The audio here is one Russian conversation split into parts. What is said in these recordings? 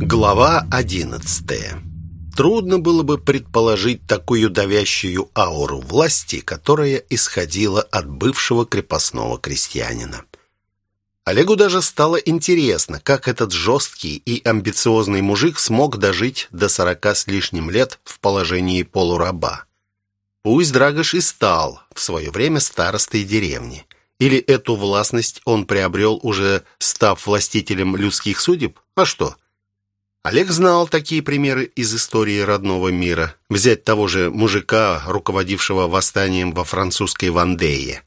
Глава одиннадцатая. Трудно было бы предположить такую давящую ауру власти, которая исходила от бывшего крепостного крестьянина. Олегу даже стало интересно, как этот жесткий и амбициозный мужик смог дожить до сорока с лишним лет в положении полураба. Пусть Драгош и стал в свое время старостой деревни. Или эту властность он приобрел, уже став властителем людских судеб? А что? Олег знал такие примеры из истории родного мира. Взять того же мужика, руководившего восстанием во французской Вандее.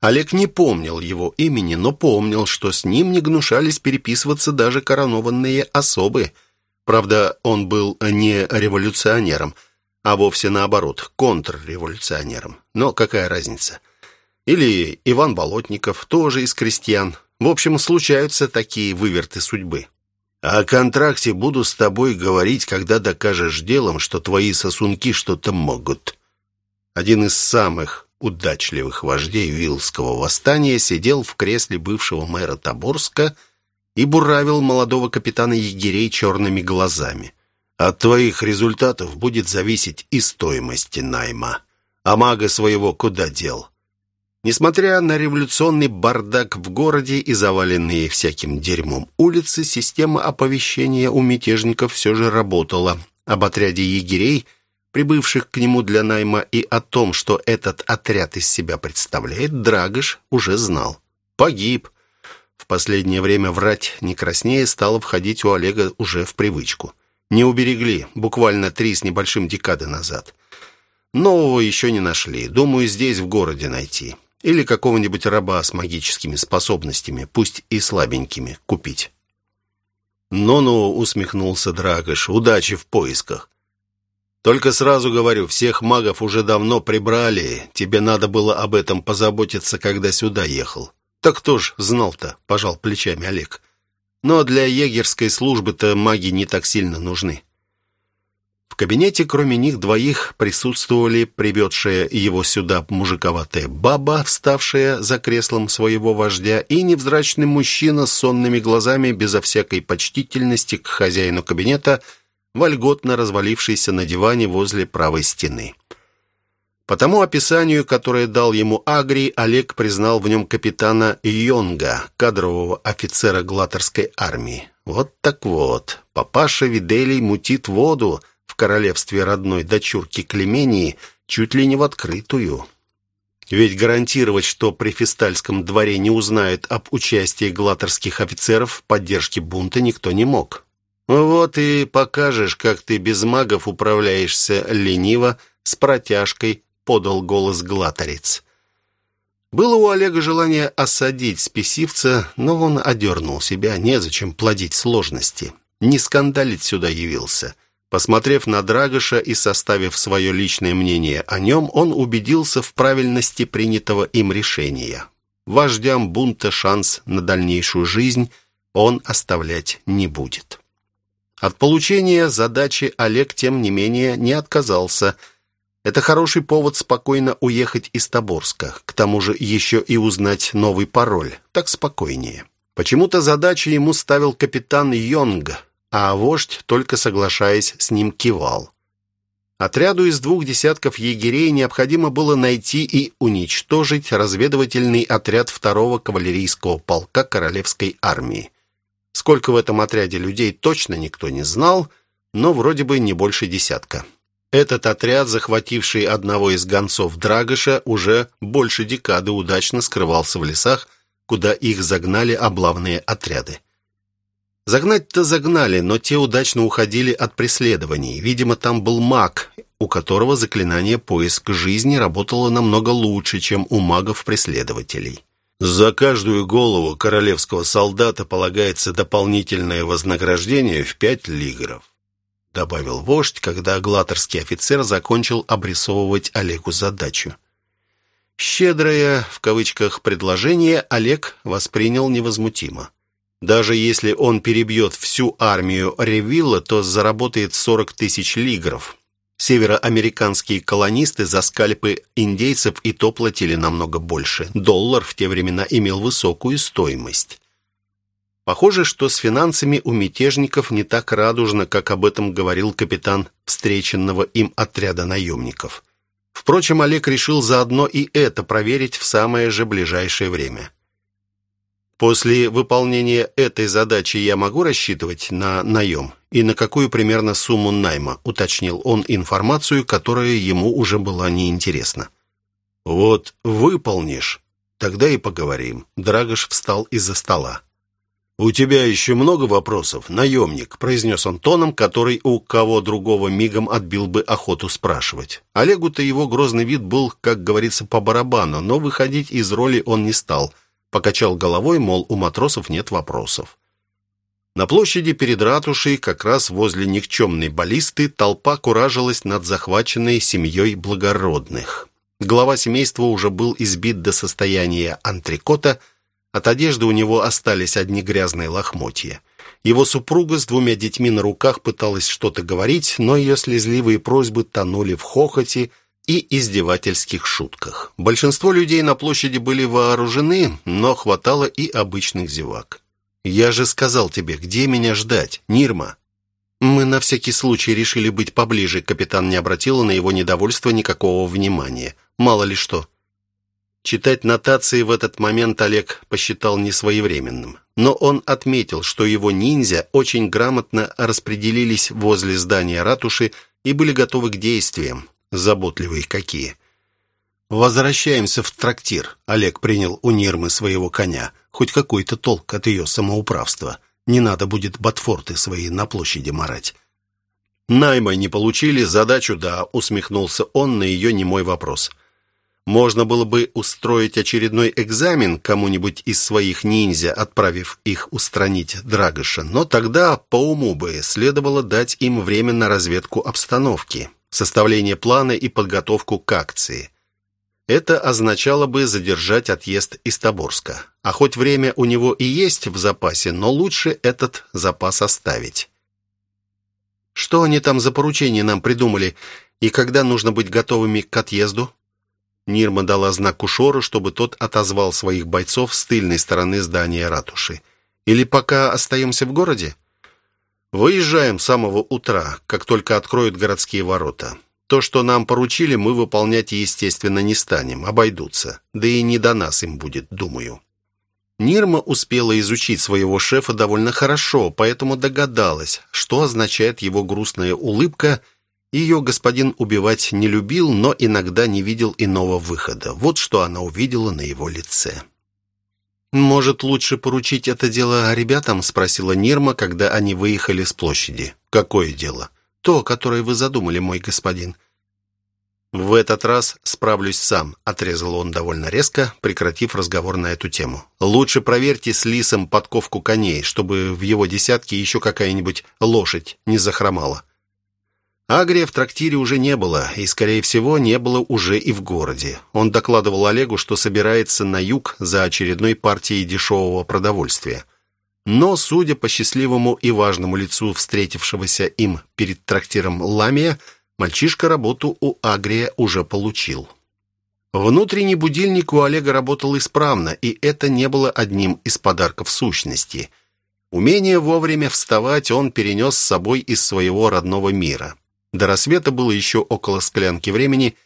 Олег не помнил его имени, но помнил, что с ним не гнушались переписываться даже коронованные особы. Правда, он был не революционером, а вовсе наоборот, контрреволюционером. Но какая разница? Или Иван Болотников, тоже из крестьян. В общем, случаются такие выверты судьбы. О контракте буду с тобой говорить, когда докажешь делом, что твои сосунки что-то могут. Один из самых удачливых вождей Вилского восстания сидел в кресле бывшего мэра Тоборска и буравил молодого капитана егерей черными глазами. От твоих результатов будет зависеть и стоимость найма. А мага своего куда дел? Несмотря на революционный бардак в городе и заваленные всяким дерьмом улицы, система оповещения у мятежников все же работала. Об отряде егерей, прибывших к нему для найма, и о том, что этот отряд из себя представляет, Драгош уже знал. Погиб. В последнее время врать не краснее стало входить у Олега уже в привычку. Не уберегли, буквально три с небольшим декады назад. Нового еще не нашли. Думаю, здесь, в городе, найти. Или какого-нибудь раба с магическими способностями, пусть и слабенькими, купить. «Ну-ну», — усмехнулся Драгош, — «удачи в поисках. Только сразу говорю, всех магов уже давно прибрали. Тебе надо было об этом позаботиться, когда сюда ехал». «Так кто ж знал-то?» — пожал плечами Олег. «Но для егерской службы-то маги не так сильно нужны». В кабинете, кроме них двоих, присутствовали приведшая его сюда мужиковатая баба, вставшая за креслом своего вождя, и невзрачный мужчина с сонными глазами, безо всякой почтительности к хозяину кабинета, вольготно развалившийся на диване возле правой стены. По тому описанию, которое дал ему Агри, Олег признал в нем капитана Йонга, кадрового офицера Глаторской армии. Вот так вот, папаша Виделий мутит воду, в королевстве родной дочурки Клемении чуть ли не в открытую. Ведь гарантировать, что при Фистальском дворе не узнают об участии глаторских офицеров в поддержке бунта, никто не мог. Вот и покажешь, как ты без магов управляешься лениво, с протяжкой, подал голос глаторец. Было у Олега желание осадить спесивца, но он одернул себя, незачем плодить сложности. Не скандалить сюда явился. Посмотрев на Драгоша и составив свое личное мнение о нем, он убедился в правильности принятого им решения. Вождям бунта шанс на дальнейшую жизнь он оставлять не будет. От получения задачи Олег, тем не менее, не отказался. Это хороший повод спокойно уехать из Тоборска. К тому же еще и узнать новый пароль. Так спокойнее. Почему-то задачу ему ставил капитан Йонг, а вождь, только соглашаясь с ним, кивал. Отряду из двух десятков егерей необходимо было найти и уничтожить разведывательный отряд второго кавалерийского полка Королевской армии. Сколько в этом отряде людей точно никто не знал, но вроде бы не больше десятка. Этот отряд, захвативший одного из гонцов Драгоша, уже больше декады удачно скрывался в лесах, куда их загнали облавные отряды. Загнать-то загнали, но те удачно уходили от преследований. Видимо, там был маг, у которого заклинание «Поиск жизни» работало намного лучше, чем у магов-преследователей. За каждую голову королевского солдата полагается дополнительное вознаграждение в пять лигров, добавил вождь, когда глаторский офицер закончил обрисовывать Олегу задачу. «Щедрое» в кавычках предложение Олег воспринял невозмутимо. Даже если он перебьет всю армию Ревилла, то заработает 40 тысяч лигров. Североамериканские колонисты за скальпы индейцев и то платили намного больше. Доллар в те времена имел высокую стоимость. Похоже, что с финансами у мятежников не так радужно, как об этом говорил капитан встреченного им отряда наемников. Впрочем, Олег решил заодно и это проверить в самое же ближайшее время. После выполнения этой задачи я могу рассчитывать на наем? И на какую примерно сумму найма, уточнил он информацию, которая ему уже была неинтересна. Вот выполнишь, тогда и поговорим. Драгош встал из-за стола. «У тебя еще много вопросов, наемник», — произнес он тоном, который у кого другого мигом отбил бы охоту спрашивать. Олегу-то его грозный вид был, как говорится, по барабану, но выходить из роли он не стал. Покачал головой, мол, у матросов нет вопросов. На площади перед ратушей, как раз возле никчемной баллисты, толпа куражилась над захваченной семьей благородных. Глава семейства уже был избит до состояния антрикота — от одежды у него остались одни грязные лохмотья. Его супруга с двумя детьми на руках пыталась что-то говорить, но ее слезливые просьбы тонули в хохоте и издевательских шутках. Большинство людей на площади были вооружены, но хватало и обычных зевак. «Я же сказал тебе, где меня ждать, Нирма?» «Мы на всякий случай решили быть поближе», капитан не обратила на его недовольство никакого внимания. «Мало ли что». Читать нотации в этот момент Олег посчитал несвоевременным. Но он отметил, что его ниндзя очень грамотно распределились возле здания ратуши и были готовы к действиям. Заботливые какие. «Возвращаемся в трактир», — Олег принял у Нирмы своего коня. Хоть какой-то толк от ее самоуправства. Не надо будет ботфорты свои на площади марать. «Найма не получили, задачу да», — усмехнулся он на ее немой вопрос. Можно было бы устроить очередной экзамен кому-нибудь из своих ниндзя, отправив их устранить Драгоша, но тогда по уму бы следовало дать им время на разведку обстановки, составление плана и подготовку к акции. Это означало бы задержать отъезд из Тоборска. А хоть время у него и есть в запасе, но лучше этот запас оставить. Что они там за поручение нам придумали, и когда нужно быть готовыми к отъезду? Нирма дала знак Кушору, чтобы тот отозвал своих бойцов с тыльной стороны здания ратуши. «Или пока остаемся в городе?» «Выезжаем с самого утра, как только откроют городские ворота. То, что нам поручили, мы выполнять, естественно, не станем, обойдутся. Да и не до нас им будет, думаю». Нирма успела изучить своего шефа довольно хорошо, поэтому догадалась, что означает его грустная улыбка – ее господин убивать не любил, но иногда не видел иного выхода. Вот что она увидела на его лице. «Может, лучше поручить это дело ребятам?» — спросила Нирма, когда они выехали с площади. «Какое дело?» «То, которое вы задумали, мой господин». «В этот раз справлюсь сам», — отрезал он довольно резко, прекратив разговор на эту тему. «Лучше проверьте с Лисом подковку коней, чтобы в его десятке еще какая-нибудь лошадь не захромала. Агрия в трактире уже не было, и, скорее всего, не было уже и в городе. Он докладывал Олегу, что собирается на юг за очередной партией дешевого продовольствия. Но, судя по счастливому и важному лицу встретившегося им перед трактиром Ламия, мальчишка работу у Агрия уже получил. Внутренний будильник у Олега работал исправно, и это не было одним из подарков сущности. Умение вовремя вставать он перенес с собой из своего родного мира. До рассвета было еще около склянки времени,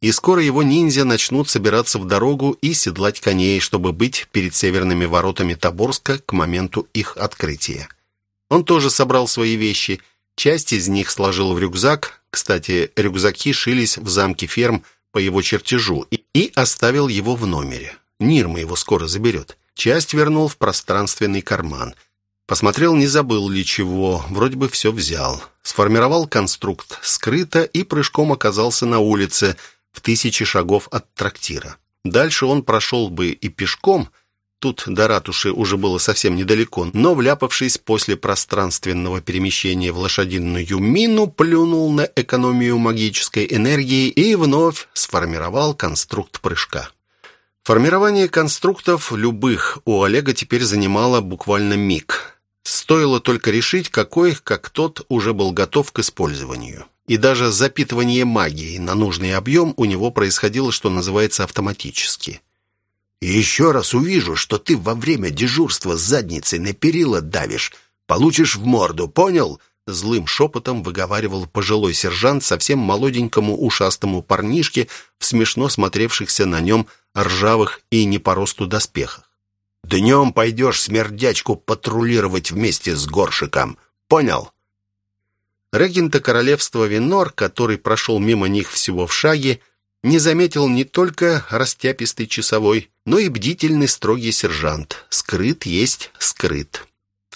и скоро его ниндзя начнут собираться в дорогу и седлать коней, чтобы быть перед северными воротами Тоборска к моменту их открытия. Он тоже собрал свои вещи, часть из них сложил в рюкзак, кстати, рюкзаки шились в замке ферм по его чертежу, и, оставил его в номере. Нирма его скоро заберет. Часть вернул в пространственный карман – Посмотрел, не забыл ли чего, вроде бы все взял. Сформировал конструкт скрыто и прыжком оказался на улице в тысячи шагов от трактира. Дальше он прошел бы и пешком, тут до ратуши уже было совсем недалеко, но, вляпавшись после пространственного перемещения в лошадиную мину, плюнул на экономию магической энергии и вновь сформировал конструкт прыжка. Формирование конструктов любых у Олега теперь занимало буквально миг. Стоило только решить, какой, как тот, уже был готов к использованию. И даже запитывание магией на нужный объем у него происходило, что называется, автоматически. Еще раз увижу, что ты во время дежурства с задницей на перила давишь, получишь в морду, понял?» Злым шепотом выговаривал пожилой сержант совсем молоденькому ушастому парнишке в смешно смотревшихся на нем ржавых и не по росту доспехах. «Днем пойдешь смердячку патрулировать вместе с горшиком. Понял?» Регента королевства Винор, который прошел мимо них всего в шаге, не заметил не только растяпистый часовой, но и бдительный строгий сержант. Скрыт есть скрыт.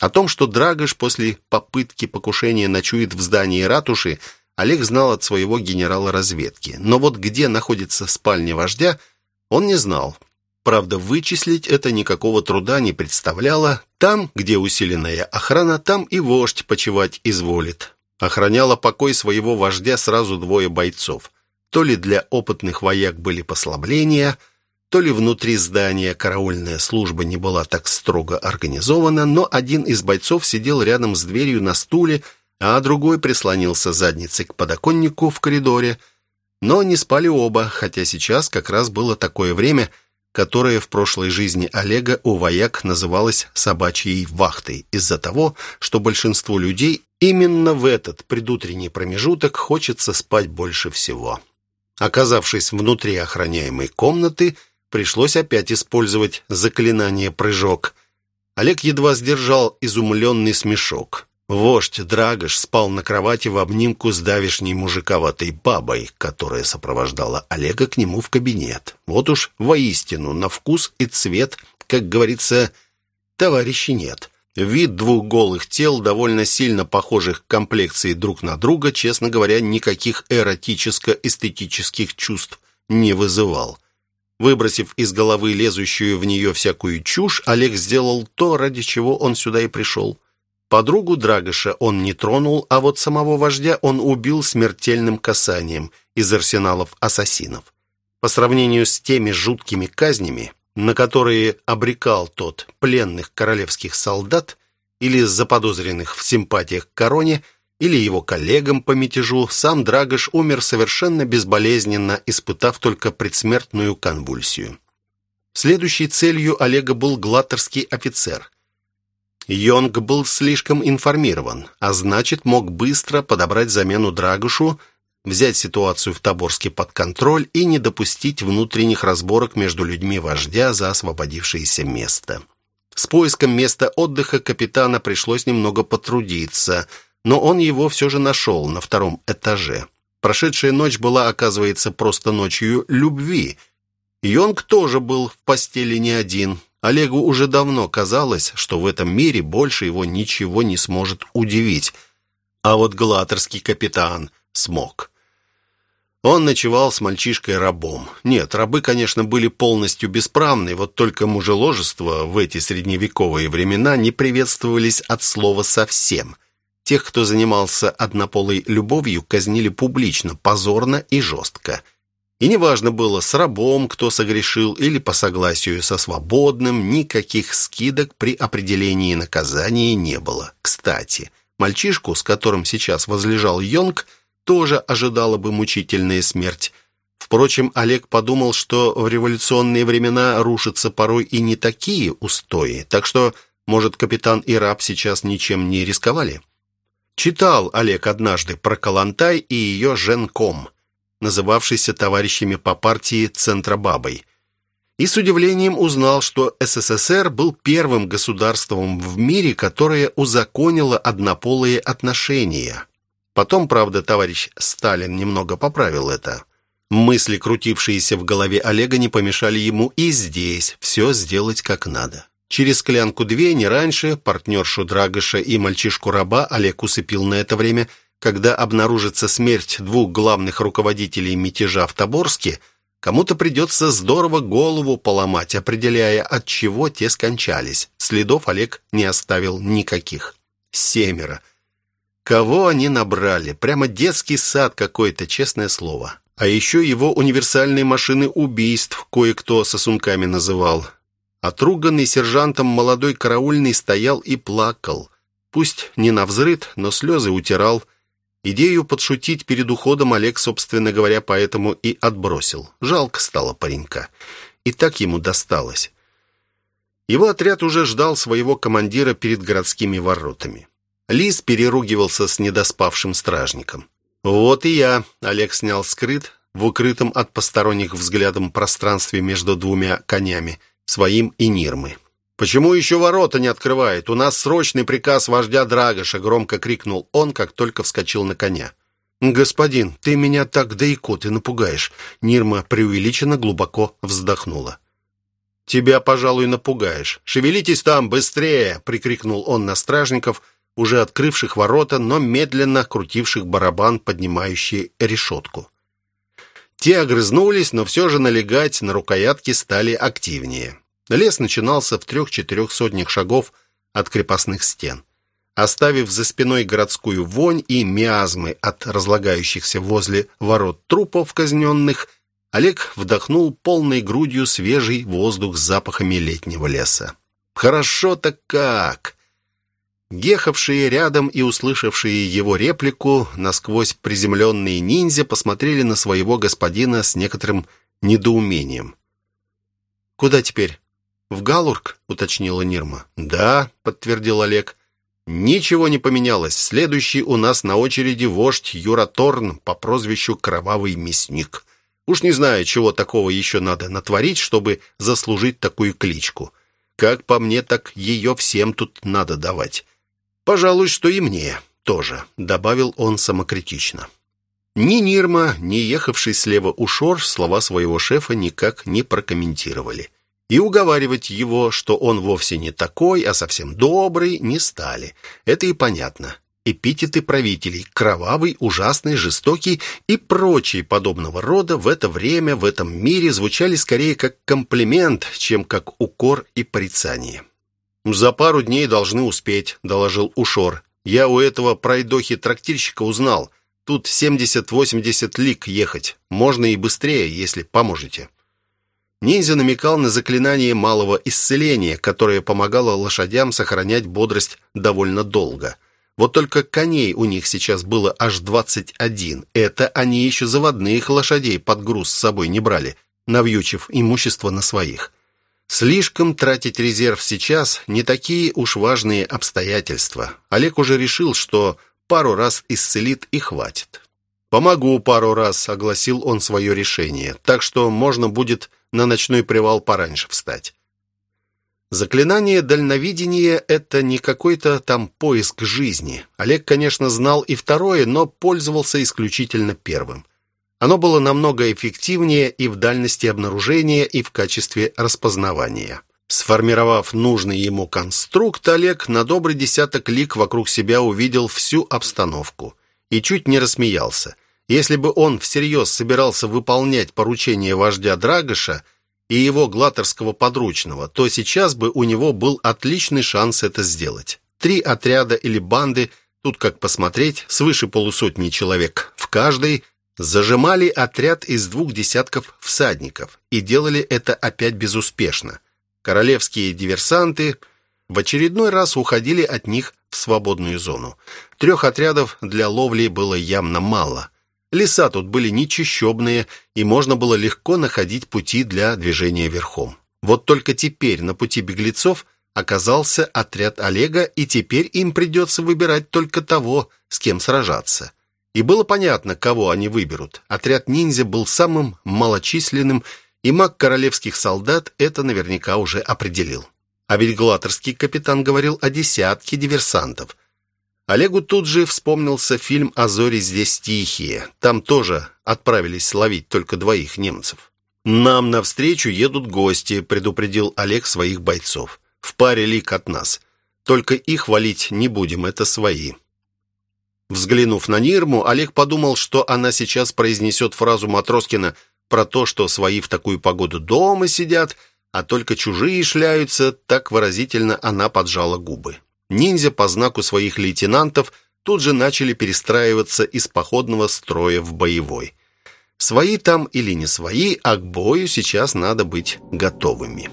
О том, что Драгош после попытки покушения ночует в здании ратуши, Олег знал от своего генерала разведки. Но вот где находится спальня вождя, он не знал. Правда, вычислить это никакого труда не представляло. Там, где усиленная охрана, там и вождь почевать изволит. Охраняло покой своего вождя сразу двое бойцов. То ли для опытных вояк были послабления, то ли внутри здания караульная служба не была так строго организована, но один из бойцов сидел рядом с дверью на стуле, а другой прислонился задницей к подоконнику в коридоре. Но не спали оба, хотя сейчас как раз было такое время, которое в прошлой жизни Олега у вояк называлось «собачьей вахтой», из-за того, что большинству людей именно в этот предутренний промежуток хочется спать больше всего. Оказавшись внутри охраняемой комнаты, пришлось опять использовать заклинание «прыжок». Олег едва сдержал изумленный смешок. Вождь Драгош спал на кровати в обнимку с давишней мужиковатой бабой, которая сопровождала Олега к нему в кабинет. Вот уж воистину на вкус и цвет, как говорится, товарищей нет. Вид двух голых тел, довольно сильно похожих комплекции друг на друга, честно говоря, никаких эротическо-эстетических чувств не вызывал. Выбросив из головы лезущую в нее всякую чушь, Олег сделал то, ради чего он сюда и пришел. Подругу Драгоша он не тронул, а вот самого вождя он убил смертельным касанием из арсеналов ассасинов. По сравнению с теми жуткими казнями, на которые обрекал тот пленных королевских солдат или заподозренных в симпатиях к короне, или его коллегам по мятежу, сам Драгош умер совершенно безболезненно, испытав только предсмертную конвульсию. Следующей целью Олега был глаттерский офицер. Йонг был слишком информирован, а значит, мог быстро подобрать замену Драгошу взять ситуацию в Тоборске под контроль и не допустить внутренних разборок между людьми вождя за освободившееся место. С поиском места отдыха капитана пришлось немного потрудиться, но он его все же нашел на втором этаже. Прошедшая ночь была, оказывается, просто ночью любви. Йонг тоже был в постели не один. Олегу уже давно казалось, что в этом мире больше его ничего не сможет удивить. А вот глаторский капитан смог. Он ночевал с мальчишкой-рабом. Нет, рабы, конечно, были полностью бесправны, вот только мужеложество в эти средневековые времена не приветствовались от слова совсем. Тех, кто занимался однополой любовью, казнили публично, позорно и жестко. И неважно было, с рабом кто согрешил или по согласию со свободным, никаких скидок при определении наказания не было. Кстати, мальчишку, с которым сейчас возлежал Йонг, тоже ожидала бы мучительная смерть. Впрочем, Олег подумал, что в революционные времена рушатся порой и не такие устои, так что, может, капитан и раб сейчас ничем не рисковали. Читал Олег однажды про Калантай и ее женком, называвшийся товарищами по партии Центробабой, и с удивлением узнал, что СССР был первым государством в мире, которое узаконило однополые отношения – Потом, правда, товарищ Сталин немного поправил это. Мысли, крутившиеся в голове Олега, не помешали ему и здесь все сделать как надо. Через склянку-две, не раньше, партнершу Драгоша и мальчишку-раба Олег усыпил на это время, когда обнаружится смерть двух главных руководителей мятежа в Тоборске, кому-то придется здорово голову поломать, определяя, от чего те скончались. Следов Олег не оставил никаких. Семеро – Кого они набрали? Прямо детский сад какой-то, честное слово. А еще его универсальные машины убийств кое-кто сосунками называл. Отруганный сержантом молодой караульный стоял и плакал. Пусть не навзрыд, но слезы утирал. Идею подшутить перед уходом Олег, собственно говоря, поэтому и отбросил. Жалко стало паренька. и так ему досталось. Его отряд уже ждал своего командира перед городскими воротами. Лис переругивался с недоспавшим стражником. «Вот и я», — Олег снял скрыт в укрытом от посторонних взглядом пространстве между двумя конями, своим и Нирмы. «Почему еще ворота не открывает? У нас срочный приказ вождя Драгоша!» — громко крикнул он, как только вскочил на коня. «Господин, ты меня так да и ты напугаешь!» Нирма преувеличенно глубоко вздохнула. «Тебя, пожалуй, напугаешь. Шевелитесь там, быстрее!» — прикрикнул он на стражников, уже открывших ворота, но медленно крутивших барабан, поднимающий решетку. Те огрызнулись, но все же налегать на рукоятки стали активнее. Лес начинался в трех-четырех сотнях шагов от крепостных стен. Оставив за спиной городскую вонь и миазмы от разлагающихся возле ворот трупов казненных, Олег вдохнул полной грудью свежий воздух с запахами летнего леса. «Хорошо-то как!» Ехавшие рядом и услышавшие его реплику, насквозь приземленные ниндзя посмотрели на своего господина с некоторым недоумением. «Куда теперь? В Галург?» — уточнила Нирма. «Да», — подтвердил Олег. «Ничего не поменялось. Следующий у нас на очереди вождь Юра Торн по прозвищу Кровавый Мясник. Уж не знаю, чего такого еще надо натворить, чтобы заслужить такую кличку. Как по мне, так ее всем тут надо давать». «Пожалуй, что и мне тоже», — добавил он самокритично. Ни Нирма, ни ехавший слева Ушор слова своего шефа никак не прокомментировали. И уговаривать его, что он вовсе не такой, а совсем добрый, не стали. Это и понятно. Эпитеты правителей – кровавый, ужасный, жестокий и прочие подобного рода в это время в этом мире звучали скорее как комплимент, чем как укор и порицание. «За пару дней должны успеть», — доложил Ушор. «Я у этого пройдохи-трактирщика узнал. Тут 70-80 лик ехать. Можно и быстрее, если поможете». Ниндзя намекал на заклинание малого исцеления, которое помогало лошадям сохранять бодрость довольно долго. Вот только коней у них сейчас было аж 21. Это они еще заводных лошадей под груз с собой не брали, навьючив имущество на своих. Слишком тратить резерв сейчас не такие уж важные обстоятельства. Олег уже решил, что пару раз исцелит и хватит. «Помогу пару раз», — огласил он свое решение, так что можно будет на ночной привал пораньше встать. Заклинание дальновидения — это не какой-то там поиск жизни. Олег, конечно, знал и второе, но пользовался исключительно первым. Оно было намного эффективнее и в дальности обнаружения, и в качестве распознавания. Сформировав нужный ему конструкт, Олег на добрый десяток лик вокруг себя увидел всю обстановку и чуть не рассмеялся. Если бы он всерьез собирался выполнять поручение вождя Драгоша и его глаторского подручного, то сейчас бы у него был отличный шанс это сделать. Три отряда или банды, тут как посмотреть, свыше полусотни человек в каждой – зажимали отряд из двух десятков всадников и делали это опять безуспешно. Королевские диверсанты в очередной раз уходили от них в свободную зону. Трех отрядов для ловли было явно мало. Леса тут были нечищебные, и можно было легко находить пути для движения верхом. Вот только теперь на пути беглецов оказался отряд Олега, и теперь им придется выбирать только того, с кем сражаться. И было понятно, кого они выберут. Отряд ниндзя был самым малочисленным, и маг королевских солдат это наверняка уже определил. А ведь Глаторский капитан говорил о десятке диверсантов. Олегу тут же вспомнился фильм «А зори здесь тихие». Там тоже отправились ловить только двоих немцев. «Нам навстречу едут гости», — предупредил Олег своих бойцов. «В паре лик от нас. Только их валить не будем, это свои». Взглянув на Нирму, Олег подумал, что она сейчас произнесет фразу Матроскина про то, что свои в такую погоду дома сидят, а только чужие шляются, так выразительно она поджала губы. Ниндзя по знаку своих лейтенантов тут же начали перестраиваться из походного строя в боевой. Свои там или не свои, а к бою сейчас надо быть готовыми.